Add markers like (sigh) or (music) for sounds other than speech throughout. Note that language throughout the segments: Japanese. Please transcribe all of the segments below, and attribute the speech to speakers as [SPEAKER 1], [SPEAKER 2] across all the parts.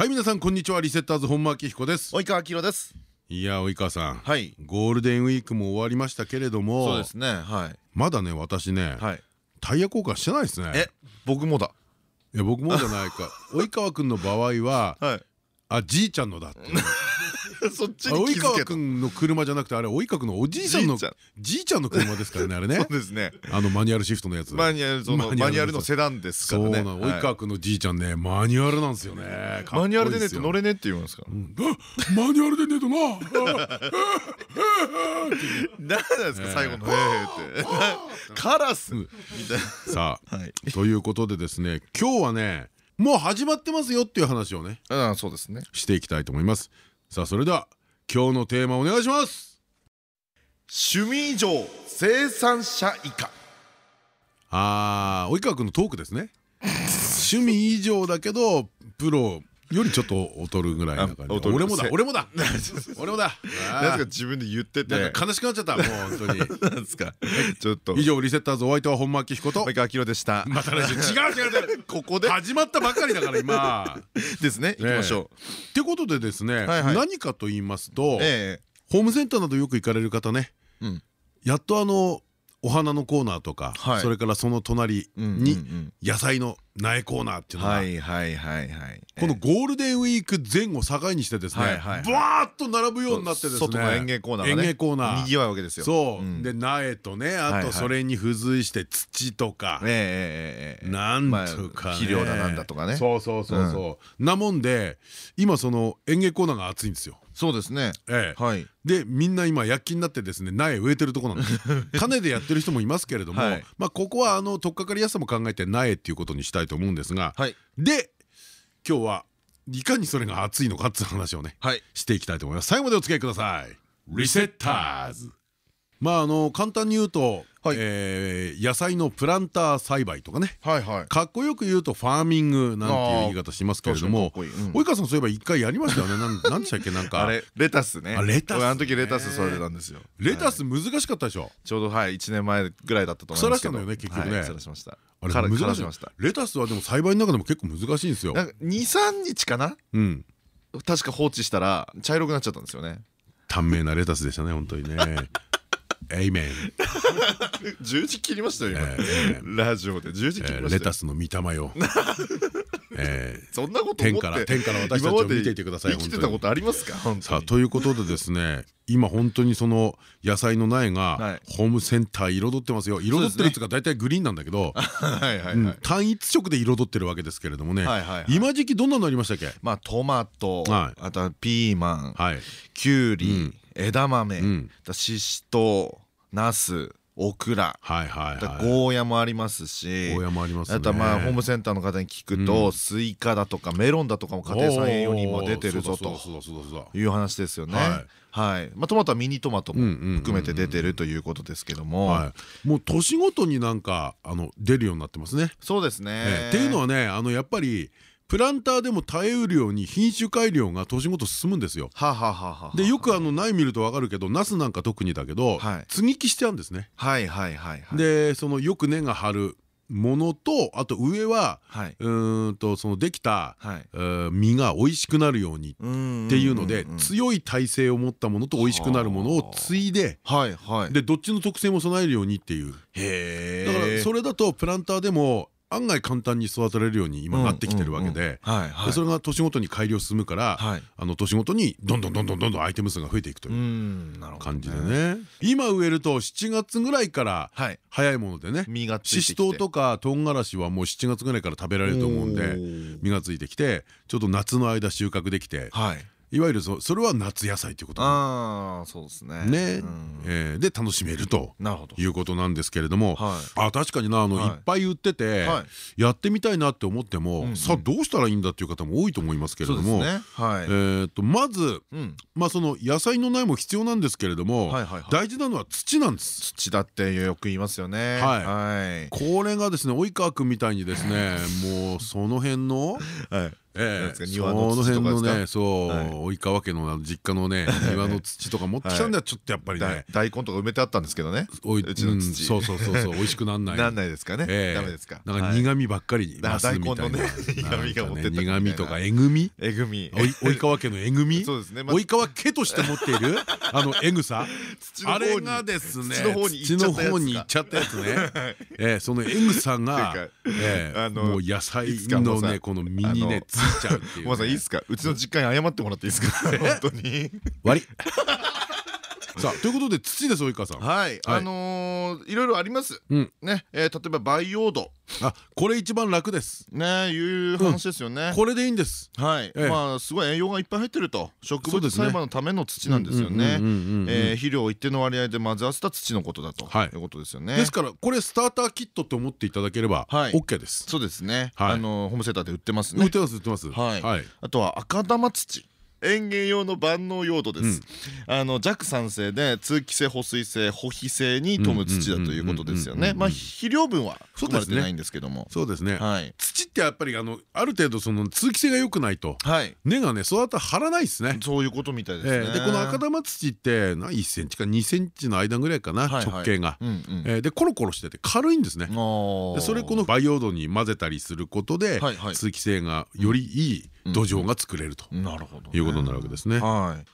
[SPEAKER 1] はい皆さんこんにちは。リセッターズ本間明彦です。
[SPEAKER 2] 及川明です。
[SPEAKER 1] いや及川さん。
[SPEAKER 2] はい。
[SPEAKER 1] ゴールデンウィークも終わりましたけれども
[SPEAKER 2] そうですね。はい。
[SPEAKER 1] まだね私ね
[SPEAKER 2] はい。
[SPEAKER 1] タイヤ交換してないですね。
[SPEAKER 2] え僕もだ。
[SPEAKER 1] いや僕もじゃないか。(laughs) 及川君の場合は
[SPEAKER 2] はい。
[SPEAKER 1] あじいちゃんのだって (laughs)
[SPEAKER 2] そっち
[SPEAKER 1] あ及川君の車じゃなくてあれ及川君のおじいさんの
[SPEAKER 2] じいちゃん。
[SPEAKER 1] じいちゃんの車ですからね。あれね
[SPEAKER 2] そうですね。
[SPEAKER 1] あのマニュアルシフトのやつ。
[SPEAKER 2] マニュアルそのセダンですか
[SPEAKER 1] そう
[SPEAKER 2] らね
[SPEAKER 1] 及川君のじいちゃんね。マニュアルなんですよね。
[SPEAKER 2] マニュアルでねって乗
[SPEAKER 1] れ
[SPEAKER 2] れねって言うんですか
[SPEAKER 1] マニュアルでねえとな。
[SPEAKER 2] 何なんですか最後の「ええ」ってカラスみたい
[SPEAKER 1] さあ
[SPEAKER 2] なはい
[SPEAKER 1] ということでですね今日はねもう始まってますよっていう話をね
[SPEAKER 2] あそうですね
[SPEAKER 1] していきたいと思いますさあそれでは今日のテーマお願いします。
[SPEAKER 2] 趣味以上生産者以下。
[SPEAKER 1] あー及川君のトークですね。趣味以上だけどプロよりちょっと劣るぐらいな感じ。俺もだ
[SPEAKER 2] せ。
[SPEAKER 1] 俺もだ。(laughs) 俺もだ。
[SPEAKER 2] なんか自分で言ってて。
[SPEAKER 1] 悲しくなっちゃったもう (laughs) 本当に。
[SPEAKER 2] なんですか。ちょっと。
[SPEAKER 1] 以上リセッターズお相手は本間明彦と。
[SPEAKER 2] 及川明でした
[SPEAKER 1] また来週。違う違う違う。(laughs)
[SPEAKER 2] ここで。
[SPEAKER 1] 始まったばかりだから今。
[SPEAKER 2] ですね。行きましょう。
[SPEAKER 1] ってことでですね何かと言いますと
[SPEAKER 2] ええ。
[SPEAKER 1] ホームセンターなどよく行かれる方ね。
[SPEAKER 2] うん。
[SPEAKER 1] やっとあのお花のコーナーとか
[SPEAKER 2] はい。
[SPEAKER 1] それからその隣に
[SPEAKER 2] ん
[SPEAKER 1] 野菜の苗コーナーっていうのがこのゴールデンウィーク前後境にしてですね
[SPEAKER 2] はいはい
[SPEAKER 1] ブワーッと並ぶようになってですね
[SPEAKER 2] 外の園芸コーナーがね。
[SPEAKER 1] 園芸コーナー。
[SPEAKER 2] にぎわうわけですよ。
[SPEAKER 1] そう、
[SPEAKER 2] ん。
[SPEAKER 1] で苗とねあとそれに付随して土とか、なんとかね、
[SPEAKER 2] 肥料だなんだとかね。
[SPEAKER 1] そうそうそうそう、なもんで今その園芸コーナーが熱いんですよ
[SPEAKER 2] そうですね。
[SPEAKER 1] ええ。
[SPEAKER 2] はい。
[SPEAKER 1] でみんな今躍起になってですね苗植えてるとこなんです (laughs) 種でやってる人もいますけれども、
[SPEAKER 2] はい。
[SPEAKER 1] まあここはあの取っかかりやすさも考えて苗っていうことにしたいと思うんですが、
[SPEAKER 2] はい。
[SPEAKER 1] で今日はいかにそれが熱いのかっていう話をね
[SPEAKER 2] はい。
[SPEAKER 1] していきたいと思います。最後までお付き合いください。リセッターズまああの簡単に言うと、
[SPEAKER 2] はい。
[SPEAKER 1] えー野菜のプランター栽培とかね。
[SPEAKER 2] はいはい。
[SPEAKER 1] かっこよく言うとファーミングなんていう言い方しますけれども及川さんそういえば一回やりましたよね。なん (laughs) なんでしたっけ？なんか。
[SPEAKER 2] あれレタスね。
[SPEAKER 1] あレタス
[SPEAKER 2] あの時レタスそれなんですよ。
[SPEAKER 1] レタ
[SPEAKER 2] はい。
[SPEAKER 1] ス難しかったでしょ？
[SPEAKER 2] ちょうどはい1年前ぐらいだったと思いますけど。
[SPEAKER 1] 腐らしたのよね結局ね。
[SPEAKER 2] はい腐らしました。
[SPEAKER 1] レタスはでも栽培の中でも結構難しいんですよ。
[SPEAKER 2] なんか23日かな？
[SPEAKER 1] うん。
[SPEAKER 2] 確か放置したら茶色くなっちゃったんですよね。
[SPEAKER 1] 短命なレタスでしたね本当にねエイメン
[SPEAKER 2] 十字切りましたよ今。
[SPEAKER 1] ええ。
[SPEAKER 2] ラジオで。十字切り
[SPEAKER 1] えー
[SPEAKER 2] ましたよ。
[SPEAKER 1] レタスの御霊よ。(laughs) えー
[SPEAKER 2] そんなこと
[SPEAKER 1] 天から天から私たちを見ていてください
[SPEAKER 2] 生きてたことありますか？本
[SPEAKER 1] さあということでですね今本当にその野菜の苗
[SPEAKER 2] は
[SPEAKER 1] が
[SPEAKER 2] い。
[SPEAKER 1] ホームセンター彩ってますよ。彩ってるっつうか大体グリーンなんだけど (laughs) 単一色で彩ってるわけですけれどもね。今時期どんなのありましたっけ？
[SPEAKER 2] まあトマト
[SPEAKER 1] はい。
[SPEAKER 2] あとはピーマン
[SPEAKER 1] はい。
[SPEAKER 2] きゅうり
[SPEAKER 1] うん
[SPEAKER 2] 枝豆
[SPEAKER 1] うん。
[SPEAKER 2] ししとうナスオクラ
[SPEAKER 1] はいはいはい。
[SPEAKER 2] ゴーヤもありますし
[SPEAKER 1] ゴーヤもありますね。
[SPEAKER 2] あとはまあホームセンターの方に聞くとスイカだとかメロンだとかも家庭菜園用に今出てるぞという話ですよね。
[SPEAKER 1] はい。
[SPEAKER 2] はい。まあトマトはミニトマトも
[SPEAKER 1] うんうんうんうん
[SPEAKER 2] 含めて出てるということですけども。
[SPEAKER 1] はい。もう年ごとになんかあの出るようになってますね。
[SPEAKER 2] そうです
[SPEAKER 1] え
[SPEAKER 2] ね
[SPEAKER 1] え。っていうのはねあのやっぱりプランターでも耐えうるように品種改良が年ごと進むんですよ。でよくあの苗見ると分かるけどナスなんか特にだけど、
[SPEAKER 2] はい。
[SPEAKER 1] 接ぎ木してあるんですね。でそのよく根が張るものとあと上は
[SPEAKER 2] はい。う
[SPEAKER 1] ーんとそのできた、
[SPEAKER 2] はい。
[SPEAKER 1] えー実が美味しくなるようにっ
[SPEAKER 2] って
[SPEAKER 1] いうので強い耐性を持ったものと美味しくなるものを継いで
[SPEAKER 2] はいはい。
[SPEAKER 1] でどっちの特性も備えるようにっていう。
[SPEAKER 2] へ
[SPEAKER 1] だから
[SPEAKER 2] え
[SPEAKER 1] それだとプランターでも案外簡単に育てられるように今なってきてるわけでそれが年ごとに改良進むから
[SPEAKER 2] はい。
[SPEAKER 1] あの年ごとにどんどんどんどんどんどんアイテム数が増えていくと
[SPEAKER 2] う
[SPEAKER 1] いう感じでね。今植えると7月ぐらいから
[SPEAKER 2] はい。
[SPEAKER 1] 早いものでねししとうとかとんがらしはもう7月ぐらいから食べられると思うんで実がついてきてちょっと夏の間収穫できて
[SPEAKER 2] はい
[SPEAKER 1] いわゆるそそれは夏野菜ということ
[SPEAKER 2] ああそうですね。
[SPEAKER 1] ね。えで楽しめるということなんですけれども。あ確かになあのい。っぱい売っててやってみたいなって思ってもさあどうしたらいいんだっていう方も多いと思いますけれども。えとまずまあその野菜の苗も必要なんですけれども大事なのは土なんです。
[SPEAKER 2] 土だってよく言いますよね。はい。
[SPEAKER 1] これがですね及川君みたいにですね (laughs) もうその辺のええ、その辺のねそう及川家の実家のね (laughs) 庭の土とか持ってきたんだよちょっとやっぱりね。
[SPEAKER 2] 大根とか埋めてあったんですけどね。う
[SPEAKER 1] ちの土。そうそうそうそう美味ししくなんない。
[SPEAKER 2] なんないですかね。ダメですか。
[SPEAKER 1] なんか苦味ばっかり
[SPEAKER 2] 大根のね苦味が持って
[SPEAKER 1] 苦味とかえぐみ？
[SPEAKER 2] えぐみ。
[SPEAKER 1] 及川家のえぐみ？そうですね。及川家として持っている？(laughs) あのえぐさ？あれがですね土の方に行っちゃったやつね。(laughs) えそのえぐさがもう野菜のねこの実にねついちゃうっていう
[SPEAKER 2] まさんいいですか？うちの実家に謝ってもらっていいですか？本当に。
[SPEAKER 1] 悪いさあということで土です及川さん。
[SPEAKER 2] はい。あのいろいろあります。ね。例えば培養土。
[SPEAKER 1] あこれ一番楽です。
[SPEAKER 2] ねいう話ですよね。
[SPEAKER 1] これでいいんです。
[SPEAKER 2] はい。まあすごい栄養がいっぱい入ってると。植物栽培のための土なんですよね。肥料を一定の割合で混ぜ合わせた土のことだと。い。うことですよね。
[SPEAKER 1] ですからこれスターターキットって思っていただければ OK です。
[SPEAKER 2] そうですね。あのホームセンターで売ってますね。
[SPEAKER 1] 売ってます売ってます。
[SPEAKER 2] はい。あとは赤玉土園芸用の万能用土です、あの弱酸性で通気性保水性保肥性に富む土だということですよね。まあ肥料分は含まれてないんですけども。
[SPEAKER 1] そうですね。土ってやっぱりあのある程度その通気性が良くないと根がね育ったら張らないですね。
[SPEAKER 2] そういうことみたいです
[SPEAKER 1] ね。でこの赤玉土って1センチか2センチの間ぐらいかな直径が。でコロコロしてて軽いんですね。でそれこの培養土に混ぜたりすることで通気性がよりいい土壌が作れるということになるわけですね。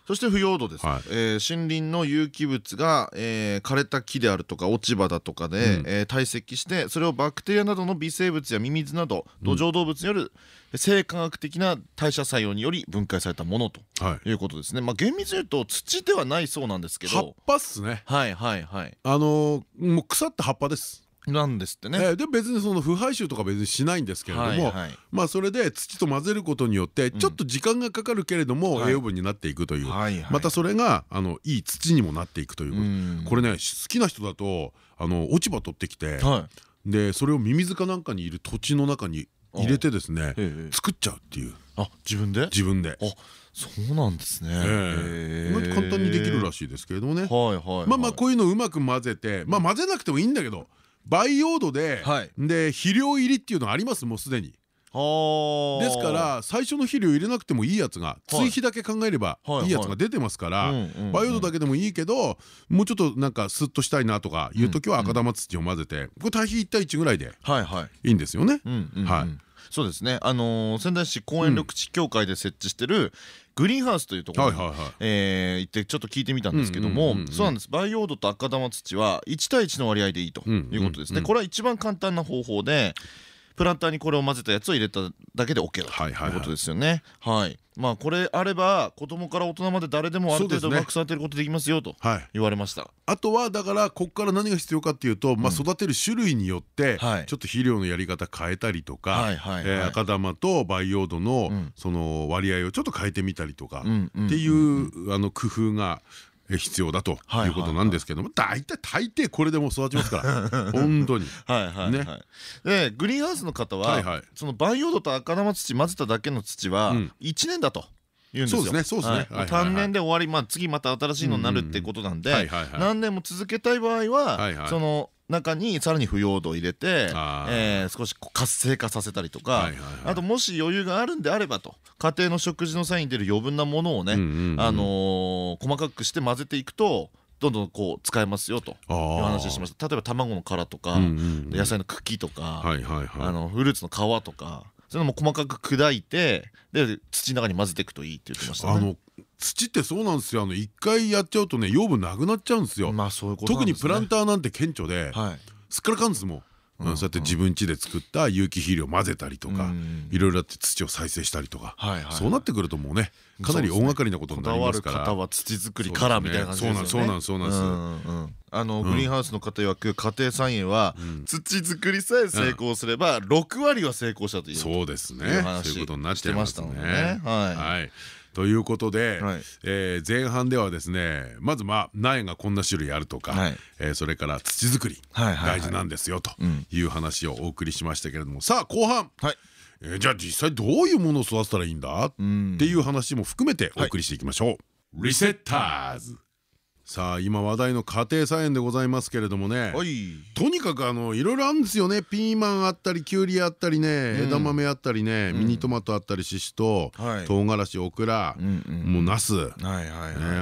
[SPEAKER 2] そして腐葉土です。え森林の有機物がえ枯れた木であるとか落ち葉だとかでえ堆積してそれをバクテリアなどの微生物やミミズなど土壌動物による生化学的な代謝作用により分解されたものということですね。まあ厳密に言うと土ではないそうなんですけど。
[SPEAKER 1] 葉っぱっすね。
[SPEAKER 2] はいはいはい。
[SPEAKER 1] あのもう腐った葉っぱです。
[SPEAKER 2] なんですってね。
[SPEAKER 1] で別にその腐敗臭とか別にしないんですけれどもまあそれで土と混ぜることによってちょっと時間がかかるけれども栄養分になっていくという。またそれがあのいい土にもなっていくというこれね好きな人だとあの落ち葉取ってきてでそれをミミズかなんかにいる土地の中に入れてですね作っちゃうっていう。
[SPEAKER 2] あ自分で？
[SPEAKER 1] 自分で。
[SPEAKER 2] そうなんですね。
[SPEAKER 1] 簡単にできるらしいですけれどもね。まあまあこういうのうまく混ぜて、まあ混ぜなくてもいいんだけど、培養土でで肥料入りっていうのがあります？もうすでに。ですから最初の肥料入れなくてもいいやつが追肥だけ考えればいい。やつが出てますから培養土だけでもいいけどもうちょっとなんかスッとしたいなとかいう時は赤玉土を混ぜてこれ対比1対1ぐらいでいい。んですよね。はい。
[SPEAKER 2] そうですね。あの仙台市公園緑地協会で設置してるグリーンハウスというところに行ってちょっと聞いてみたんですけどもそうなんです。培養土と赤玉土は1対1の割合でいいということですね。これは一番簡単な方法でプランターにこれを混ぜたやつを入れただけで OK だということですよね。はい。まあこれあれば子供から大人まで誰でもある程度うまく育てることできますよと言われました。
[SPEAKER 1] あとはだからここから何が必要かっていうと、まあ育てる種類によってちょっと肥料のやり方変えたりとか赤玉と培養土のその割合をちょっと変えてみたりとかっていうあの工夫が必要だということなんですけども大体大抵これでも育ちますから。(laughs) 本当に。
[SPEAKER 2] でグリーンハウスの方はその培養土と赤玉土混ぜただけの土は1年だと。そうですねそうですね。単年で終わりまあ次また新しいのになるってことなんで何年も続けたい場合はその中にさらに腐葉土を入れて、えー、少し活性化させたりとかあともし余裕があるんであればと家庭の食事の際に出る余分なものをね細かくして混ぜていくとどんどんこう使えますよという話しました。例えば卵の殻とか野菜の茎とかフルーツの皮とかそういうのも細かく砕いてで土の中に混ぜていくといいって言ってましたね。
[SPEAKER 1] 土ってそうなんですよ。あの一回やっちゃうとね養分なくなっちゃうんですよ。特にプランターなんて顕著で、すっからかんですもん。そうやって自分家で作った有機肥料混ぜたりとかいろいろあって土を再生したりとかそうなってくるともうねかなり大掛かりなことになりますから。
[SPEAKER 2] 方は土作りからみたいな感じですよね。
[SPEAKER 1] そうなんそうなんそう
[SPEAKER 2] あのグリーンハウスの方曰く家庭菜園は土作りさえ成功すれば6割は成功したという
[SPEAKER 1] そうですね。そういうことになってましたね。はいということで、はい、えー、前半ではですねまずまあ苗がこんな種類あるとか、はい、えー、それから土作り大事なんですよという話をお送りしましたけれども。さあ後半、はい、えー、じゃあ実際どういうものを育てたらいいんだ？っていう話も含めてお送りしていきましょう。はい、リセッターズさあ今話題の家庭菜園でございますけれどもね。とにかくあのいろいろあるんですよね。ピーマンあったりきゅうりあったりね。枝豆あったりね。ミニトマトあったりししとう唐辛子オクラ。もうナス。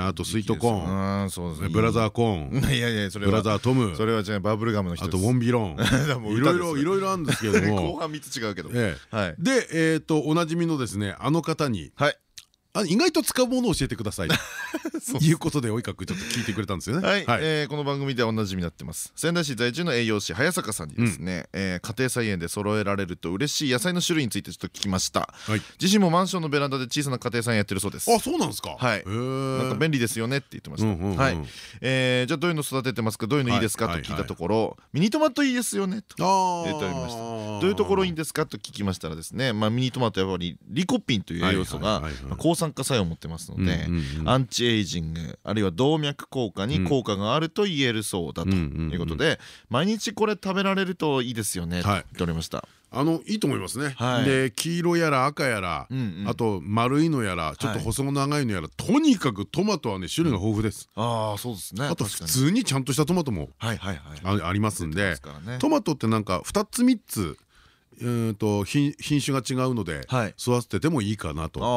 [SPEAKER 1] あとスイートコーン。ブラザーコーン。いやいやそれブラザートム。
[SPEAKER 2] それはじゃバブルガムの人
[SPEAKER 1] あとウォンビロン。(laughs) いろいろいろいろあるんですけれども。(laughs)
[SPEAKER 2] 後半3つ違うけど。
[SPEAKER 1] でえっとおなじみのですねあの方にあ意外と使うものを教えてください (laughs) ということで及川君ちょっと聞いてくれたんですよね。
[SPEAKER 2] はい、えこの番組ではおなじみになってます。仙台市在住の栄養士早坂さんにですね、うえ家庭菜園で揃えられると嬉しい野菜の種類についてちょっと聞きました。はい、自身もマンションのベランダで小さな家庭菜園やってるそうです。
[SPEAKER 1] あ、そうなんですか？
[SPEAKER 2] はい。なんか便利ですよねって言ってました。はい。えじゃあどういうの育ててますか、どういうのいいですか？と聞いたところ、ミニトマトいいですよねと言っておりました。どういうところいいんですか？と聞きましたらですね、まあミニトマトやっぱりリコピンという栄養素が抗酸化作用を持ってます。のでアンチエイジングあるいは動脈硬化に効果があると言えるそうだということで毎日これ食べられるといいですよねと言っておりました。
[SPEAKER 1] あのいいと思いますね。はい、で黄色やら赤やら、あと丸いのやらちょっと細長いのやら、はい、とにかくトマトはね種類が豊富です。
[SPEAKER 2] うん、ああそうですね。
[SPEAKER 1] あと普通にちゃんとしたトマトもありますんで、トマトってなんか2つ3つうんと品種が違うので育てててもいいかなと。ああ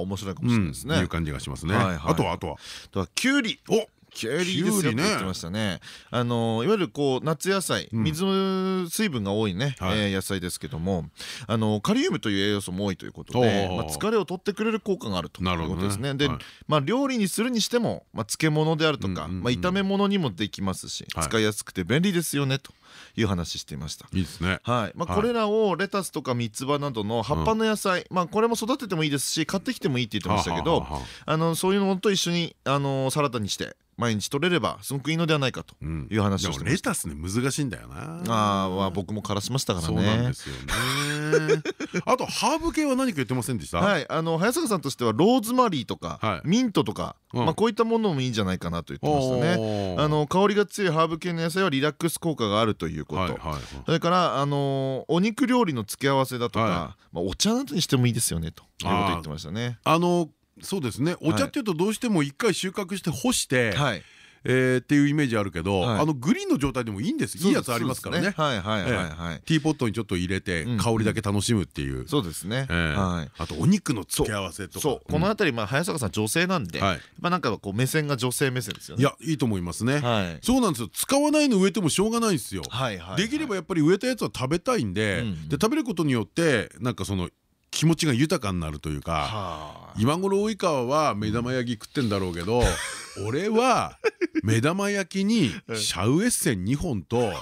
[SPEAKER 2] 面白いかもしれないですね。
[SPEAKER 1] いう感じがしますね。あとはあとは。
[SPEAKER 2] あとはきゅうりおキュウリですよって言ってましたね。あのいわゆるこう夏野菜、水水分が多いね、え野菜ですけども、あのカリウムという栄養素も多いということで、まあ疲れを取ってくれる効果があるということですね。で、まあ料理にするにしても、まあ漬物であるとか、まあ炒め物にもできますし、使いやすくて便利ですよねと。いう話していました。
[SPEAKER 1] いいですね。
[SPEAKER 2] はい。まあこれらをレタスとか三つ葉などの葉っぱの野菜、まあこれも育ててもいいですし、買ってきてもいいって言ってましたけど、あのそういうのと一緒にあのサラダにして毎日取れればすごくいいのではないかという話をして
[SPEAKER 1] レタスね難しいんだよな。
[SPEAKER 2] ああ僕も枯らしましたからね。そうなんですよ
[SPEAKER 1] ね。(laughs) あとハーブ系は何か言ってませんでした？
[SPEAKER 2] はいあの早坂さんとしてはローズマリーとかミントとかまあこういったものもいいんじゃないかなと言ってましたね。あの香りが強いハーブ系の野菜はリラックス効果があるということ。それからあのお肉料理の付け合わせだとかまあお茶などにしてもいいですよねということ言ってましたね。
[SPEAKER 1] あのそうですね。お茶っていうとどうしても一回収穫して干して、はい。えー、っていうイメージあるけど、はい、あのグリーンの状態でもいいんです。いいやつありますからね。はいはいはいはい。ティーポットにちょっと入れて香りだけ楽しむっていう。
[SPEAKER 2] そうですね。
[SPEAKER 1] あとお肉の付け合わせとか。
[SPEAKER 2] そう。この辺りまあ早坂さん女性なんでまあなんかこう目線が女性目線ですよね。
[SPEAKER 1] いやいいと思いますね。そうなんですよ。使わないの植えてもしょうがないんですよ。できればやっぱり植えたやつは食べたいんでで食べることによってなんかその気持ちが豊かになるというか今頃及川は目玉焼き食ってんだろうけど俺は (laughs) 目玉焼きにシャウエッセン2本と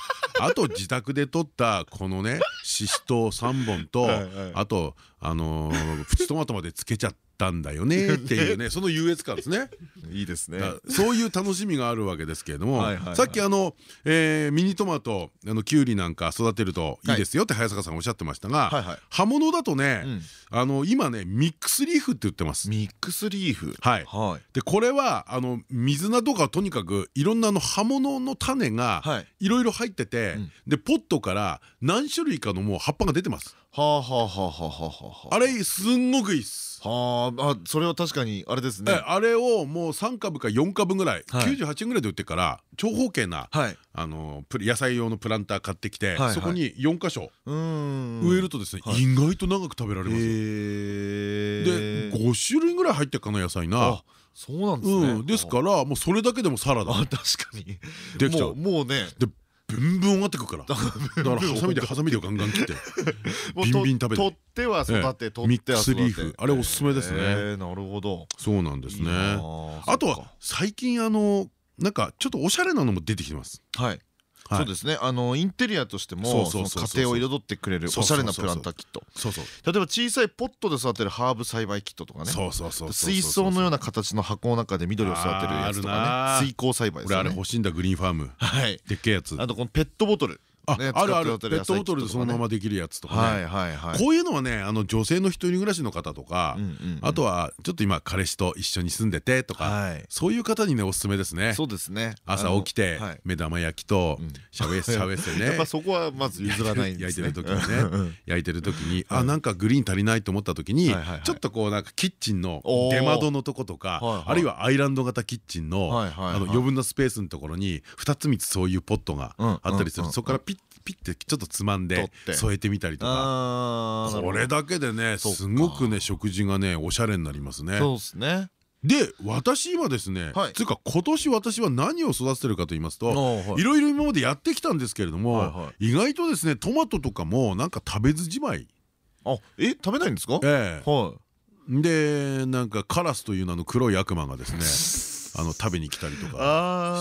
[SPEAKER 1] あと自宅で取ったこのねししとう3本とあとあのプチトマトまでつけちゃって。たんだよね (laughs) っていうねその優越感ですね。(laughs)
[SPEAKER 2] いいですね。
[SPEAKER 1] そういう楽しみがあるわけですけれどもさっきあのミニトマトあのきゅうりなんか育てるとい。いですよって早坂さんおっしゃってましたが葉物だとねあの今ねミックスリーフって言ってます。
[SPEAKER 2] ミックスリーフ。
[SPEAKER 1] はい。でこれはあの水菜とかとにかくいろんなあの葉物の種がい。ろいろ入っててでポットから何種類かのもう葉っぱが出てますはあはあはあはあはああ。れすんごくいいっす。
[SPEAKER 2] はあそれは確かにあれですね。
[SPEAKER 1] あれをもう3株か4株ぐらい98円ぐらいで売ってから長方形なあの野菜用のプランター買ってきてそこに4箇所植えるとですね意外と長く食べられますで5種類ぐらい入ってるかな野菜な。
[SPEAKER 2] そうなんですね。
[SPEAKER 1] ですからもうそれだけでもサラダ。
[SPEAKER 2] 確かに。
[SPEAKER 1] できちゃう。
[SPEAKER 2] もうね
[SPEAKER 1] ブンブン上がってくから。だからハサミでハサミでガンガン切って。(laughs) ビンビン食べて。
[SPEAKER 2] 取っては育て
[SPEAKER 1] ミックスリーフ。あれおすすめですね。
[SPEAKER 2] なるほど。
[SPEAKER 1] そうなんですね。あとは最近あのなんかちょっとおしゃれなのも出てきてます。
[SPEAKER 2] はいそうですね。あのインテリアとしても家庭を彩ってくれるおしゃれなプランターキット。例えば小さいポットで育てるハーブ栽培キットとかね。水槽のような形の箱の中で緑を育てるやつとかね。水耕栽培
[SPEAKER 1] 俺あれ欲しいんだグリーンファーム。でっけえやつ。
[SPEAKER 2] あとこのペットボトルあ
[SPEAKER 1] るある。ペットボトルでそのままできるやつとかね。こういうのはねあの女性の一人暮らしの方とかあとはちょっと今彼氏と一緒に住んでてとかそういう方にねおすすめですね。
[SPEAKER 2] そうですね。
[SPEAKER 1] 朝起きて目玉焼きとシャウエッセシャウエッセね。(laughs)
[SPEAKER 2] やっぱそこはまず譲らない (laughs)
[SPEAKER 1] 焼いてる時にね。焼いてる時にあなんかグリーン足りないと思った時にちょっとこうなんかキッチンの出窓のとことかあるいはアイランド型キッチンの余分なスペースのところに2つ3つそういうポットがあったりする。そこからピッピッてちょっとつまんで添えてみたりとか。これだけでねすごくね食事がねおしゃれになりますね。
[SPEAKER 2] そうですね。
[SPEAKER 1] で私はですね、つうか今年私は何を育ててるかと言いますとい。ろいろ今までやってきたんですけれども意外とですねトマトとかもなんか食べずじまい。
[SPEAKER 2] あえ食べないんですか？え
[SPEAKER 1] え。はい。でなんかカラスという名の黒い悪魔がですね (laughs) あの食べに来たりとかし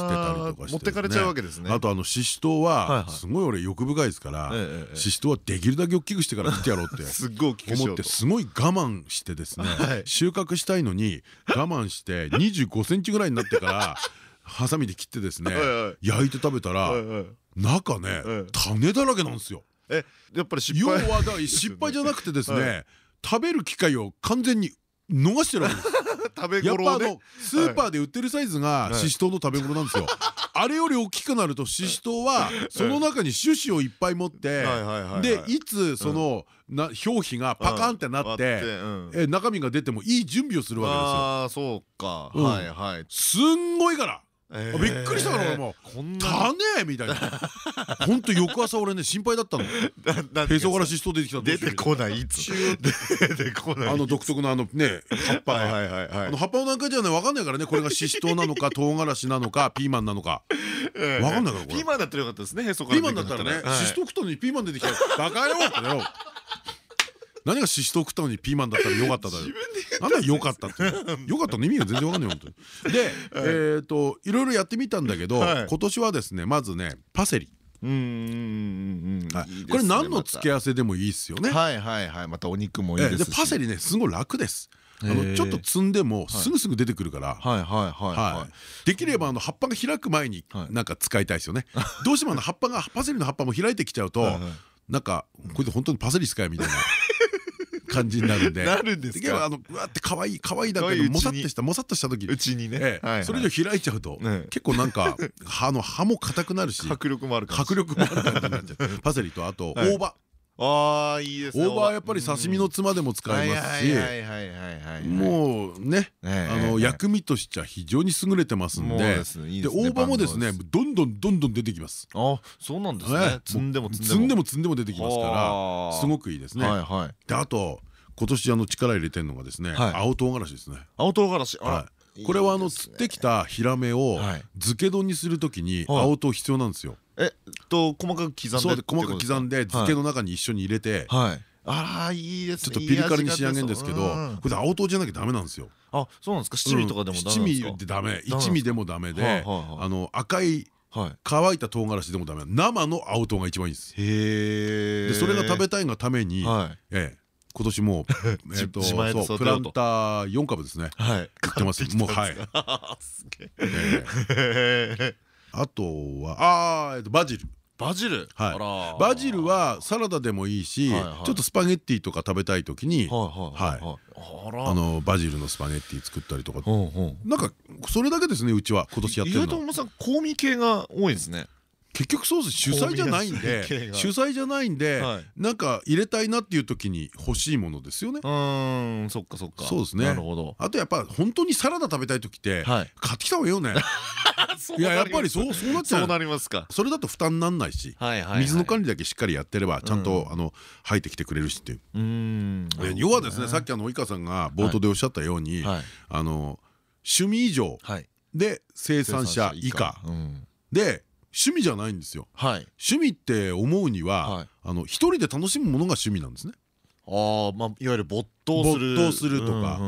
[SPEAKER 1] てたりとかして持ってかれちゃうわけですね。あとあのししとうはすごい俺欲深いですからししとうはできるだけ大きくしてから食ってやろうって (laughs) 思ってすごい我慢してですね (laughs) 収穫したいのに我慢して2 5センチぐらいになってからハサミで切ってですね焼いて食べたら中ね種だらけなんですよ。
[SPEAKER 2] えやっぱり失
[SPEAKER 1] 敗要は失敗じゃなくてですね (laughs) 食べる機会を完全に逃してるわけです食べ頃ね。スーパーで売ってるサイズがししとうの食べ頃なんですよ。(laughs) あれより大きくなるとししとうはその中に種子をいっぱい持ってでいつそのな表皮がパカンってなってえ中身が出てもいい準備をするわけですよ。あ
[SPEAKER 2] そうか。はいはい。
[SPEAKER 1] すんごいからびっくりしたから俺も「種!」みたいな。(laughs) 本当翌朝俺ね心配だったの。へそからししとう出てきた
[SPEAKER 2] 出てこないいつ。(laughs) 出てこない。
[SPEAKER 1] あの独特のあのね葉っぱが。葉っぱの段階ではね分かんないからねこれがししとうなのか (laughs) 唐辛子なのかピーマンなのか。分かんないから
[SPEAKER 2] ピーマンだったらよかったですねへそ
[SPEAKER 1] からピーマンだったらねししとう食ったのにピーマン出てきたバカ野郎ってやろう何がししとう食ったのにピーマンだったらよかっただよ。なんだよかったって。よかったの意味が全然わかんない本当に。で、(laughs) えっといろいろやってみたんだけど、今年はですねまずねパセリ。うんこれ何の付け合わせでもいいですよね。
[SPEAKER 2] はいはいはい。またお肉もいいですし。
[SPEAKER 1] パセリねすごい楽です。あのちょっと積んでもすぐすぐ出てくるから。できればあの葉っぱが開く前になんか使いたいですよね。どうしてもあの葉っぱがパセリの葉っぱも開いてきちゃうとなんかこれで本当にパセリ使えみたいな感じになるんで。
[SPEAKER 2] なるんですか？
[SPEAKER 1] あのうわって可愛い可愛いだけどもさっとしたもさっとした時。
[SPEAKER 2] うちにね。
[SPEAKER 1] それ以上開いちゃうと結構なんか (laughs) 歯の歯も硬くなるし
[SPEAKER 2] 迫力もある
[SPEAKER 1] 迫力もある感じになっちゃう。パセリとあと大葉
[SPEAKER 2] ああいいですね。
[SPEAKER 1] 大葉はやっぱり刺身のつまでも使えますしもうねあの薬味としては非常に優れてますんでで大葉もですねどんどんどんどん出てきます。
[SPEAKER 2] あそうなんですね。積んでも
[SPEAKER 1] 積んでも。積んでも出てきますからすごくいいですね。であと今年あの力入れてるのがですね青唐辛子ですね。
[SPEAKER 2] 青唐辛子。
[SPEAKER 1] これはあの釣ってきたヒラメを漬け丼にするときに青唐必要なんですよ
[SPEAKER 2] えっと細かく刻んで
[SPEAKER 1] 細かく刻んで漬けの中に一緒に入れて。
[SPEAKER 2] あらいいです
[SPEAKER 1] ちょっとピリ辛に仕上げるんですけどこれで青唐じゃなきゃダメなんですよ。
[SPEAKER 2] あそうなんですか？七味とかでも
[SPEAKER 1] 七味でダメ。一味でもダメであの赤い乾いた唐辛子でもダメ。生の青唐が一番いいです。へえそれが食べたいがためにええ今年も (laughs) えっとプランター4株ですね。はい。買ってます。もうはい (laughs) あとはああバジル。
[SPEAKER 2] バジル？
[SPEAKER 1] はい。バジルはサラダでもいいしちょっとスパゲッティとか食べたい時にはいあのバジルのスパゲッティ作ったりとか。なんかそれだけですねうちは。今年やってるの。意
[SPEAKER 2] 外ともさ香味系が多いですね。
[SPEAKER 1] 結局そうです。主催じゃないんで主催じゃないんでなんか入れたいなっていう時に欲しいものですよね。
[SPEAKER 2] うんそっかそっか。
[SPEAKER 1] そうですね。なるほど。あとやっぱ本当にサラダ食べたい時って買ってきた方がいいよね (laughs) いややっぱりそうそうなっちゃう。
[SPEAKER 2] そうなりますか。
[SPEAKER 1] それだと負担なんないし水の管理だけしっかりやってればちゃんとあの入ってきてくれるしっていう。要はですねさっきあの及川さんが冒頭でおっしゃったようにあの趣味以上で生産者以下。で趣味じゃないんですよ。趣味って思うには、あの一人で楽しむものが趣味なんですね。
[SPEAKER 2] あまあいわゆる没頭する
[SPEAKER 1] 没頭するとか。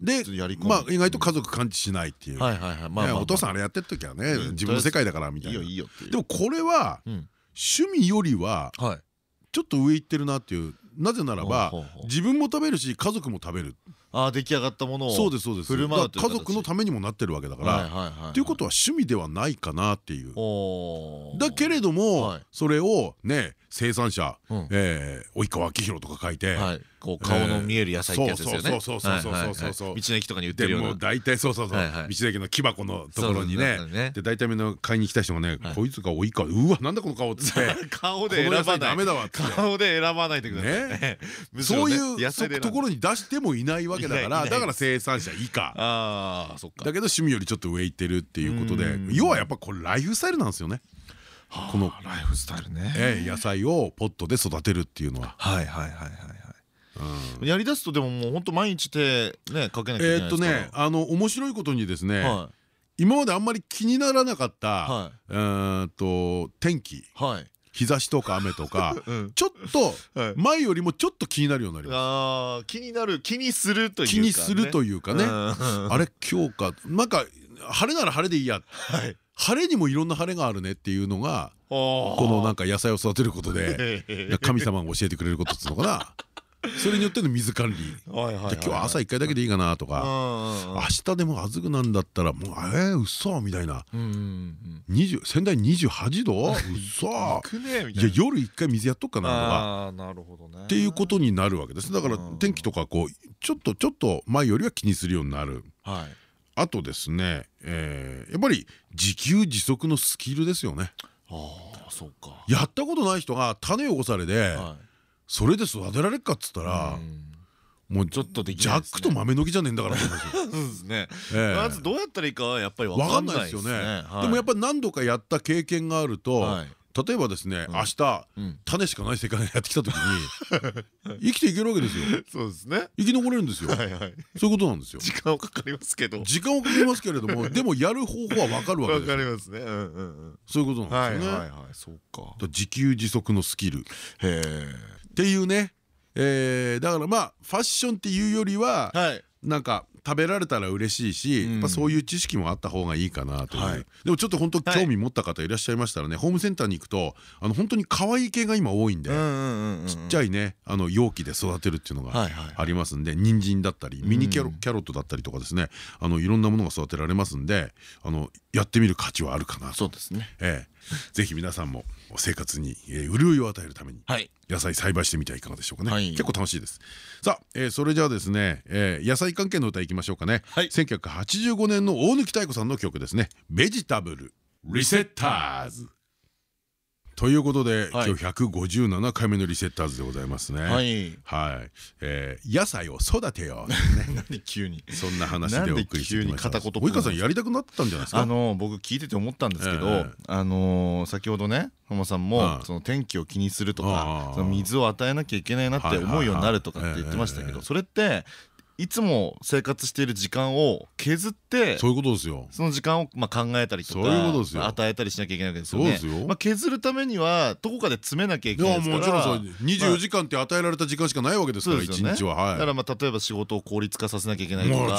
[SPEAKER 1] でまあ意外と家族感知しないっていう。お父さんあれやってる時はね自分の世界だからみたいな。でもこれは趣味よりはちょっと上行ってるなっていうなぜならば自分も食べるし家族も食べる。
[SPEAKER 2] あ出来上がったものを
[SPEAKER 1] そうですそうです。家族のためにもなってるわけだから。っていうことは趣味ではないかなっていう。だけれどもそれをね生産者及川明宏とか書いて
[SPEAKER 2] こう顔の見える野菜ってやつですよね。
[SPEAKER 1] そうそうそうそうそうそう。
[SPEAKER 2] 道の駅とかに売ってるような。
[SPEAKER 1] 大体そうそうそう。道の駅の木箱のところにね。で大体みんな買いに来た人がね、こいつが多いか、うわなんだこの顔っつって。
[SPEAKER 2] 顔で選ばない。ダメだわ。顔で選ばないでくださ
[SPEAKER 1] い。そういうところに出してもいないわけだから、だから生産者以下。ああ、そっか。だけど趣味よりちょっと上行ってるっていうことで、要はやっぱこれライフスタイルなんですよね。
[SPEAKER 2] このライフスタイルね。
[SPEAKER 1] え野菜をポットで育てるっていうのは。
[SPEAKER 2] はいはいはいはい。やりだすとでももう本当毎日手ねかけなきゃいけないえっとね
[SPEAKER 1] あの面白いことにですね今まであんまり気にならなかったうんと天気。日差しとか雨とかちょっと前よりもちょっと気になるようになりま
[SPEAKER 2] す。気になる気にするというか
[SPEAKER 1] 気にするというかね。あれ今日かなんか晴れなら晴れでいいや晴れにもいろんな晴れがあるねっていうのがこのなんか野菜を育てることで (laughs) 神様が教えてくれることっていうのかな。それによっての水管理。今日は朝1回だけでいいかなとか。明日でも暑くなんだったらもうえー、うっそみたいな。仙台28度？うっそいや夜1回水やっとくかなとか。っていうことになるわけです。だから天気とかこうちょっとちょっと前よりは気にするようになる。あとですね、えー、やっぱり自給自足のスキルですよね。あそうか。やったことない人が種汚されで、はい。それで育てられっかっつったら。もうちょっとでジャックと豆の木じゃねえんだから (laughs) そう
[SPEAKER 2] ですね。まずどうやったらいいかやっぱり分かんないですよね。
[SPEAKER 1] でもやっぱり何度かやった経験があると例えばですね明日種しかない世界がやってきた時に (laughs) 生きていけるわけですよ。
[SPEAKER 2] そうですね。
[SPEAKER 1] 生き残れるんですよ。そういうことなんですよ。
[SPEAKER 2] 時間はかかりますけど。
[SPEAKER 1] 時間はかかりますけれども (laughs) でもやる方法は分かるわけです
[SPEAKER 2] わかりますね。
[SPEAKER 1] そういうことなんですよね。はいはいそうか。自給自足のスキル。へえ。っていうね、えー、だからまあファッションっていうよりは、はい、なんか食べられたら嬉しいし、うん、そういう知識もあった方がいいかなという、はい、でもちょっと本当興味持った方いらっしゃいましたらね、はい、ホームセンターに行くとあの本当に可愛い系が今多いんでちっちゃいねあの容器で育てるっていうのがありますんで人参だったりミニキャロキャロットだったりとかですねあのいろんなものが育てられますんであのやってみる価値はあるかな
[SPEAKER 2] そうですね、
[SPEAKER 1] ええ、ぜひ皆さんも生活に潤いを与えるために野菜栽培してみてはいかがでしょうかね。結構楽しいです。さあそれじゃあですね野菜関係の歌いきましょうかね。1985年の大貫妙子さんの曲ですね。ベジタブルリセッターズということで、今日157回目のリセッターズでございますね。はい。はい。え野菜を育てよう。(laughs)
[SPEAKER 2] 何急に。
[SPEAKER 1] そんな話でお送りして
[SPEAKER 2] きました。片言。
[SPEAKER 1] 及川さんやりたくなったんじゃないですか？
[SPEAKER 2] あの僕聞いてて思ったんですけど、あの先ほどね、浜さんもその天気を気にするとか、その水を与えなきゃいけないなって思うようになるとかって言ってましたけど、それっていつも生活している時間を削って
[SPEAKER 1] そういうことですよ。
[SPEAKER 2] その時間をまあ考えたりとか与えたりしなきゃいけないわけですよね。まあ削るためにはどこかで詰めなきゃいけないですから。もちろんそう。
[SPEAKER 1] 24時間って与えられた時間しかないわけですから1日は。
[SPEAKER 2] だからまあ例えば仕事を効率化させなきゃいけないとか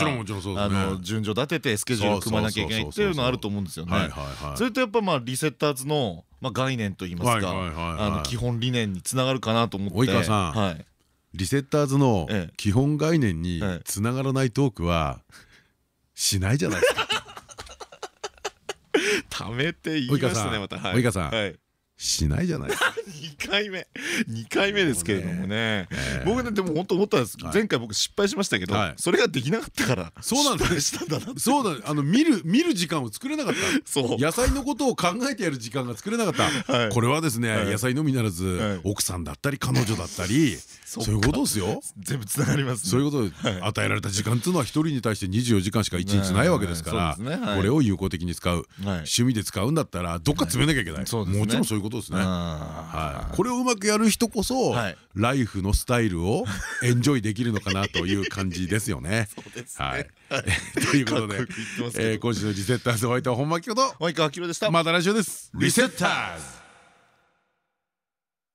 [SPEAKER 2] 順序立ててスケジュール組まなきゃいけないっていうのあると思うんですよね。それとやっぱまあリセッターズのまあ概念といいますかあの基本理念につながるかなと思って。及川さん。はい
[SPEAKER 1] リセッターズの基本概念につながらないトークはしないじゃないですか。(laughs)
[SPEAKER 2] 貯めて言いまねまた。
[SPEAKER 1] 及川さん。しないじゃないですか。
[SPEAKER 2] 2回目。2回目ですけれどもね。僕ねでも本当思ったんです。前回僕失敗しましたけどそれができなかったから
[SPEAKER 1] そうなんだそうだあの見る見る時間を作れなかった。野菜のことを考えてやる時間が作れなかった。これはですね野菜のみならず奥さんだったり彼女だったり (laughs) そういうことですよ。
[SPEAKER 2] 全部つながります
[SPEAKER 1] そういうことで与えられた時間っていうのは一人に対して24時間しか1日ないわけですからこれを有効的に使う。趣味で使うんだったらどっか詰めなきゃいけない。もちろんそういうことですね。これをうまくやる人こそライフのスタイルを (laughs) エンジョイできるのかなという感じですよね。はい。(laughs) ということで今週のリセッターズお相手は本間明子と
[SPEAKER 2] 及川明でした。
[SPEAKER 1] また来週です。リセッターズ